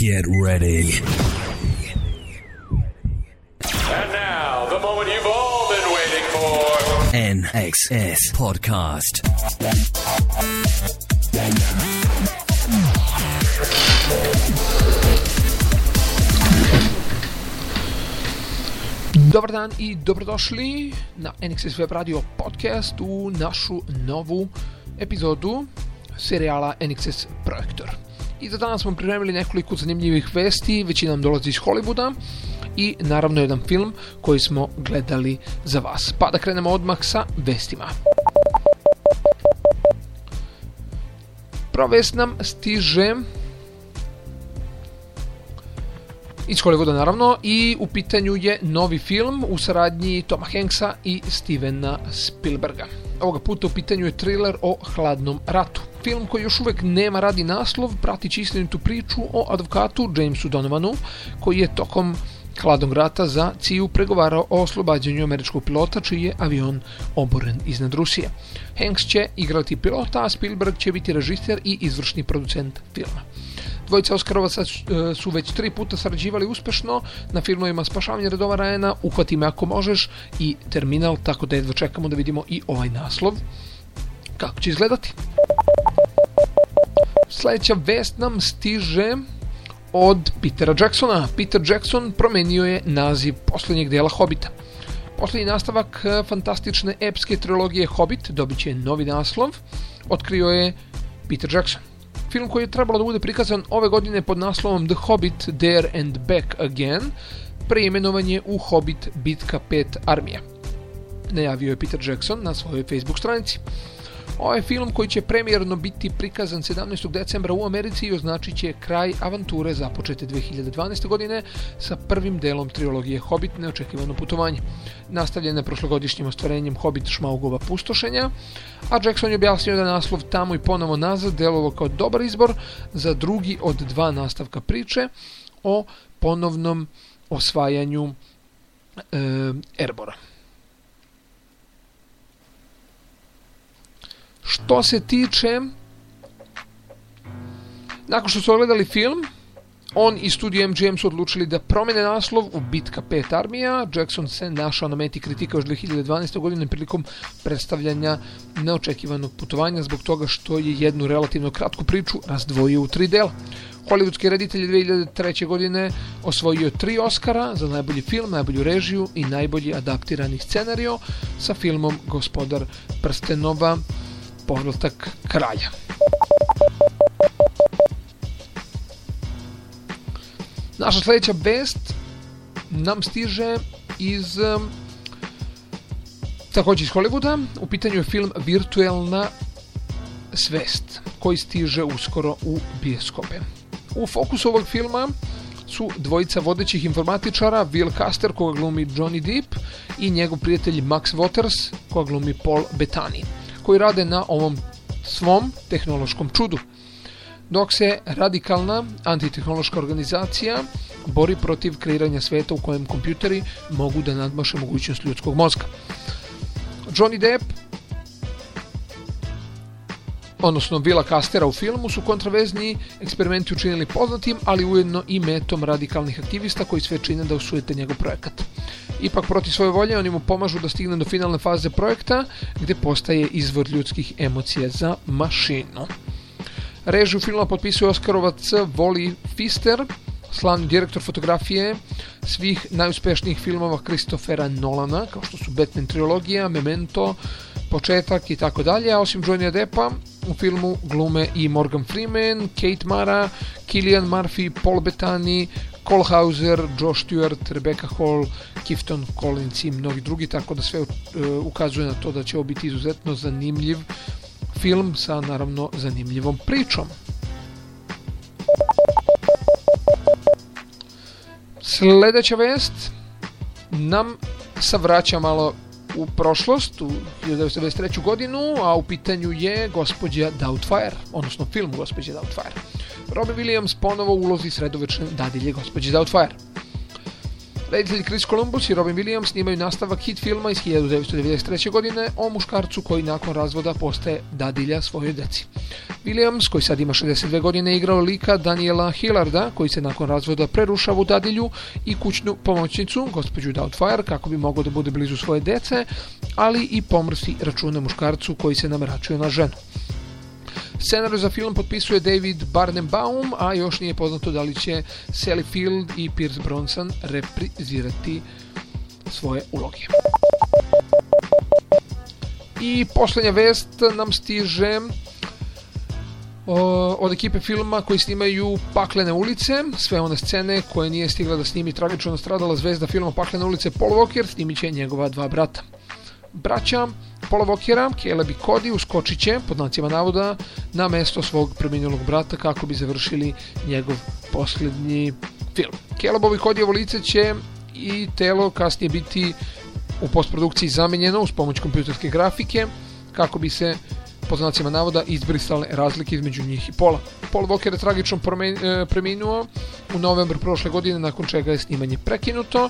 Get ready. And now, the moment you've all been waiting for. NXS Podcast. Dobar dan i dobrodošli na NXS Web Radio podcast u našu novu epizodu serijala NXS Projektor. I za danas smo pripremili nekoliko zanimljivih vesti, većina nam dolazi iz Hollywooda i naravno jedan film koji smo gledali za vas. Pa da krenemo odmah sa vestima. Prva vest nam stiže iz Hollywooda naravno i u pitanju je novi film u saradnji Toma Hanksa i Stevena Spielberga. Ovoga puta u pitanju je thriller o hladnom ratu. Film koji još uvijek nema radi naslov prati istinitu priču o advokatu Jamesu Donovanu koji je tokom hladnog rata za Ciju pregovarao o oslobađanju američkog pilota čiji je avion oboren iznad Rusije. Hanks će igrati pilota, a Spielberg će biti režiser i izvršni producent filma. Dvojica Oskarovaca su već tri puta sarađivali uspešno na filmovima Spašavanje redova Rajana, Uhvati me ako možeš i Terminal, tako da jedva čekamo da vidimo i ovaj naslov. Kako će izgledati? Sljedeća vest nam stiže od Petera Jacksona. Peter Jackson promenio je naziv posljednjeg dela Hobita. Posljednji nastavak fantastične epske trilogije Hobbit dobit će novi naslov. Otkrio je Peter Jackson. Film koji je trebalo da bude prikazan ove godine pod naslovom The Hobbit There and Back Again, preimenovan je u Hobbit Bitka 5 Armija. Najavio je Peter Jackson na svojoj Facebook stranici. Ovaj film koji će premijerno biti prikazan 17. decembra u Americi i označit će kraj avanture započete 2012. godine sa prvim delom trilogije Hobbit neočekivano putovanje. Nastavljen je prošlogodišnjim ostvarenjem Hobbit Šmaugova pustošenja, a Jackson je objasnio da naslov tamo i ponovo nazad delovo kao dobar izbor za drugi od dva nastavka priče o ponovnom osvajanju Erbora. Što se tiče nakon što su ogledali film on i studio MGM su odlučili da promene naslov u Bitka 5 armija. Jackson se našao na meti kritika još 2012. godine prilikom predstavljanja neočekivanog putovanja zbog toga što je jednu relativno kratku priču razdvojio u tri dela. Hollywoodski reditelj 2003. godine osvojio tri Oscara za najbolji film, najbolju režiju i najbolji adaptirani scenario sa filmom Gospodar prstenova povratak kralja. Naša sljedeća vest nam stiže iz također iz Hollywooda. U pitanju je film Virtuelna svest koji stiže uskoro u bioskope. U fokusu ovog filma su dvojica vodećih informatičara, Will Caster koga glumi Johnny Depp i njegov prijatelj Max Waters koga glumi Paul Bettany koji rade na ovom svom tehnološkom čudu. Dok se radikalna antitehnološka organizacija bori protiv kreiranja sveta u kojem kompjuteri mogu da nadmaše mogućnost ljudskog mozga. Johnny Depp odnosno Vila Castera u filmu su kontravezni eksperimenti učinili poznatim, ali ujedno i metom radikalnih aktivista koji sve čine da osujete njegov projekat. Ipak protiv svoje volje oni mu pomažu da stigne do finalne faze projekta gdje postaje izvor ljudskih emocija za mašinu. Režiju filma potpisuje Oskarovac Voli Fister, slavni direktor fotografije svih najuspješnijih filmova Christophera Nolana, kao što su Batman trilogija, Memento, Početak i tako dalje, a osim Johnny Deppa u filmu glume i Morgan Freeman, Kate Mara, Killian Murphy, Paul Bettany, Cole Hauser, Josh Stewart, Rebecca Hall, Kifton Collins i mnogi drugi, tako da sve uh, ukazuje na to da će ovo biti izuzetno zanimljiv film sa naravno zanimljivom pričom. Sljedeća vest nam savraća malo u prošlost, u 1993. godinu, a u pitanju je gospođa Doubtfire, odnosno film gospođa Doubtfire. Robbie Williams ponovo ulozi sredovečne dadilje gospođe Doubtfire. Reditelj Chris Columbus i Robin Williams snimaju nastavak hit filma iz 1993. godine o muškarcu koji nakon razvoda postaje dadilja svojoj deci. Williams, koji sad ima 62 godine, igrao lika Daniela Hillarda, koji se nakon razvoda prerušava u dadilju i kućnu pomoćnicu, gospođu Doubtfire, kako bi mogao da bude blizu svoje dece, ali i pomrsi račune muškarcu koji se namračuje na ženu. Scenariju za film potpisuje David Barnenbaum, a još nije poznato da li će Sally Field i Pierce Bronson reprizirati svoje uloge. I posljednja vest nam stiže od ekipe filma koji snimaju Paklene ulice, sve one scene koje nije stigla da snimi tragično nastradala zvezda filma Paklene ulice Paul Walker, snimit će njegova dva brata. Braća Paula Walkera, Caleb i Cody uskočit će, pod nacima navoda, na mesto svog preminulog brata kako bi završili njegov posljednji film. Calebovi Codyjevo lice će i telo kasnije biti u postprodukciji zamijenjeno uz pomoć kompjuterske grafike kako bi se po znacima navoda izbrisale razlike između njih i Pola. Paul Walker je tragično e, preminuo u novembru prošle godine nakon čega je snimanje prekinuto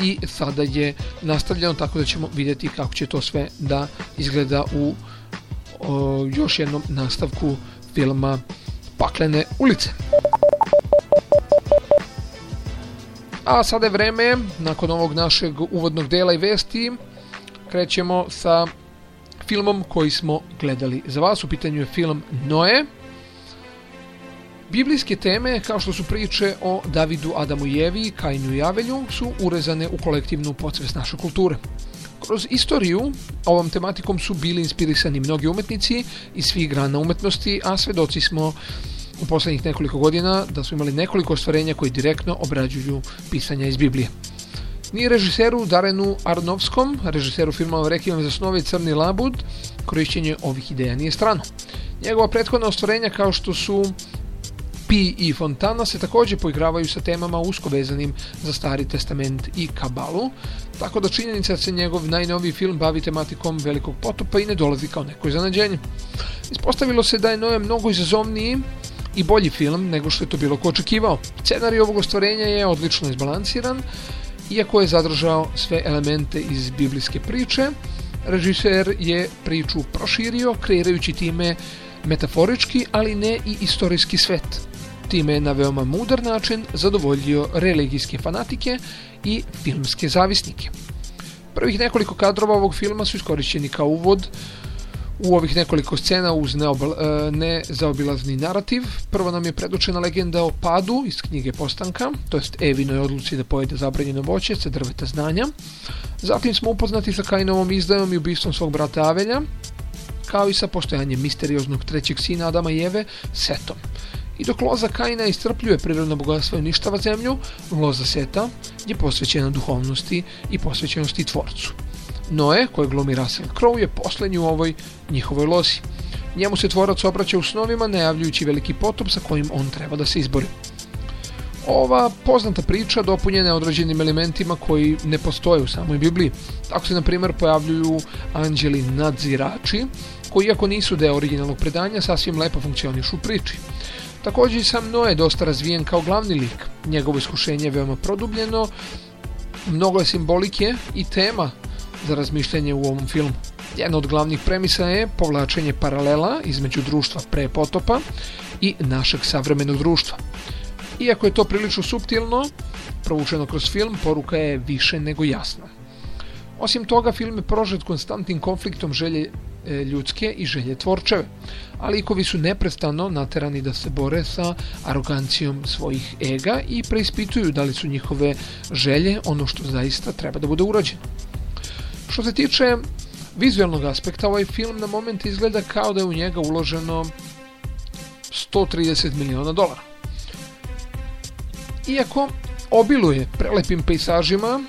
i sada je nastavljeno tako da ćemo vidjeti kako će to sve da izgleda u još jednom nastavku filma Paklene ulice. A sada je vreme, nakon ovog našeg uvodnog dela i vesti, krećemo sa filmom koji smo gledali za vas. U pitanju je film Noe. Biblijske teme, kao što su priče o Davidu, Adamu i Evi, Kainu i Avelju, su urezane u kolektivnu podsvest naše kulture. Kroz istoriju ovom tematikom su bili inspirisani mnogi umetnici iz svih grana umetnosti, a svedoci smo u posljednjih nekoliko godina da su imali nekoliko ostvarenja koji direktno obrađuju pisanja iz Biblije. Ni režiseru Darenu Arnovskom, režiseru filmova Rekijem za snove i Crni labud, korišćenje ovih ideja nije strano. Njegova prethodna ostvarenja kao što su Pi i Fontana se također poigravaju sa temama usko vezanim za Stari testament i Kabalu, tako da činjenica se njegov najnoviji film bavi tematikom velikog potopa i ne dolazi kao neko iznenađenje. Ispostavilo se da je Noe mnogo izazovniji i bolji film nego što je to bilo ko očekivao. Scenarij ovog ostvarenja je odlično izbalansiran, iako je zadržao sve elemente iz biblijske priče, režiser je priču proširio, kreirajući time metaforički, ali ne i istorijski svet. Time je na veoma mudar način zadovoljio religijske fanatike i filmske zavisnike. Prvih nekoliko kadrova ovog filma su iskorišćeni kao uvod u ovih nekoliko scena uz e, nezaobilazni narativ. Prvo nam je predočena legenda o padu iz knjige Postanka, to jest Evinoj odluci da pojede zabranjeno voće sa drveta znanja. Zatim smo upoznati sa Kainovom izdajom i ubistvom svog brata Avelja, kao i sa postojanjem misterioznog trećeg sina Adama i Eve, Setom. I dok loza Kaina istrpljuje prirodno bogatstvo i uništava zemlju, loza Seta je posvećena duhovnosti i posvećenosti tvorcu. Noe, koji glumi Russell Crowe, je posljednji u ovoj njihovoj lozi. Njemu se tvorac obraća u snovima, najavljujući veliki potop sa kojim on treba da se izbori. Ova poznata priča dopunjena je određenim elementima koji ne postoje u samoj Bibliji. Tako se, na primjer, pojavljuju anđeli nadzirači, koji iako nisu deo originalnog predanja, sasvim lepo funkcionišu u priči. Također i sam Noe dosta razvijen kao glavni lik. Njegovo iskušenje je veoma produbljeno, mnogo je simbolike i tema za razmišljanje u ovom filmu. Jedna od glavnih premisa je povlačenje paralela između društva pre potopa i našeg savremenog društva. Iako je to prilično subtilno, provučeno kroz film, poruka je više nego jasna. Osim toga, film je prožet konstantnim konfliktom želje ljudske i želje tvorčeve, a likovi su neprestano naterani da se bore sa arogancijom svojih ega i preispituju da li su njihove želje ono što zaista treba da bude urađeno. Što se tiče vizualnog aspekta, ovaj film na moment izgleda kao da je u njega uloženo 130 miliona dolara. Iako obiluje prelepim pejsažima,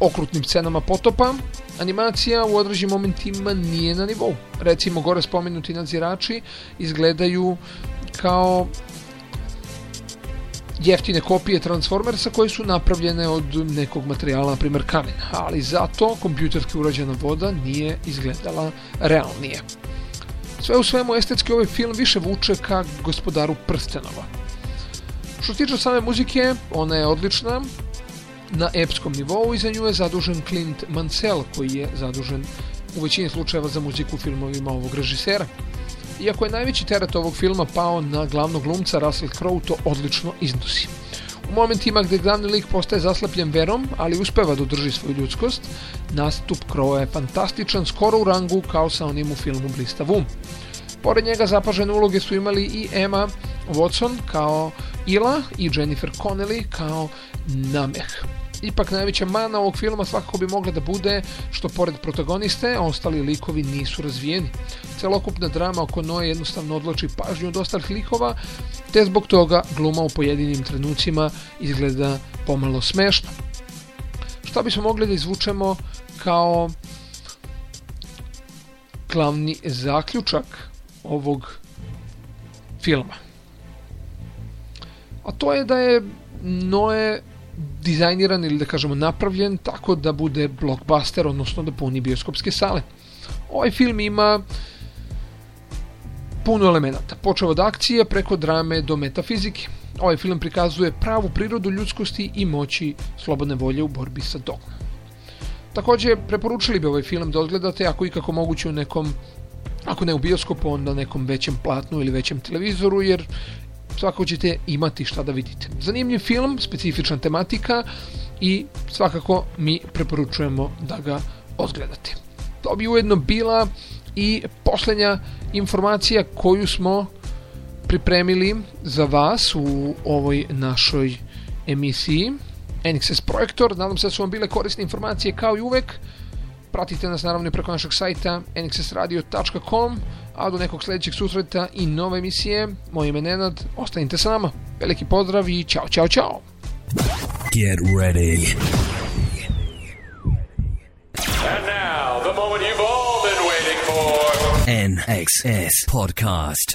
okrutnim scenama potopa, animacija u određenim momentima nije na nivou. Recimo, gore spomenuti nadzirači izgledaju kao jeftine kopije Transformersa koje su napravljene od nekog materijala, na primjer kamena, ali zato kompjuterski urađena voda nije izgledala realnije. Sve u svemu estetski ovaj film više vuče ka gospodaru prstenova. Što se tiče same muzike, ona je odlična, na epskom nivou i za nju je zadužen Clint Mansell koji je zadužen u većini slučajeva za muziku filmovima ovog režisera. Iako je najveći teret ovog filma pao na glavnog glumca Russell Crowe, to odlično iznosi. U momentima gdje glavni lik postaje zaslepljen verom, ali uspeva da održi svoju ljudskost, nastup Crowe je fantastičan, skoro u rangu kao sa onim u filmu Blista Vum. Pored njega zapažene uloge su imali i Emma Watson kao Ila i Jennifer Connelly kao Nameh. Ipak najveća mana ovog filma svakako bi mogla da bude što pored protagoniste ostali likovi nisu razvijeni. Celokupna drama oko Noje jednostavno odloči pažnju od ostalih likova, te zbog toga gluma u pojedinim trenucima izgleda pomalo smešno. Šta bismo mogli da izvučemo kao glavni zaključak ovog filma? A to je da je Noe dizajniran ili da kažemo napravljen tako da bude blockbuster, odnosno da puni bioskopske sale. Ovaj film ima puno elemenata, počeo od akcije preko drame do metafizike. Ovaj film prikazuje pravu prirodu ljudskosti i moći slobodne volje u borbi sa dogmom. Također, preporučili bi ovaj film da odgledate ako i kako moguće u nekom ako ne u bioskopu, onda nekom većem platnu ili većem televizoru, jer svakako ćete imati šta da vidite. Zanimljiv film, specifična tematika i svakako mi preporučujemo da ga odgledate. To bi ujedno bila i posljednja informacija koju smo pripremili za vas u ovoj našoj emisiji NXS Projektor. Nadam se da su vam bile korisne informacije kao i uvek. Pratite nas naravno i preko našeg sajta nxsradio.com, a do nekog sljedećeg susreta i nove emisije. Moje ime Nenad, ostanite sa nama. Veliki pozdrav i čao, čao, čao. Get ready. And now, the moment you've all been waiting for. NXS Podcast.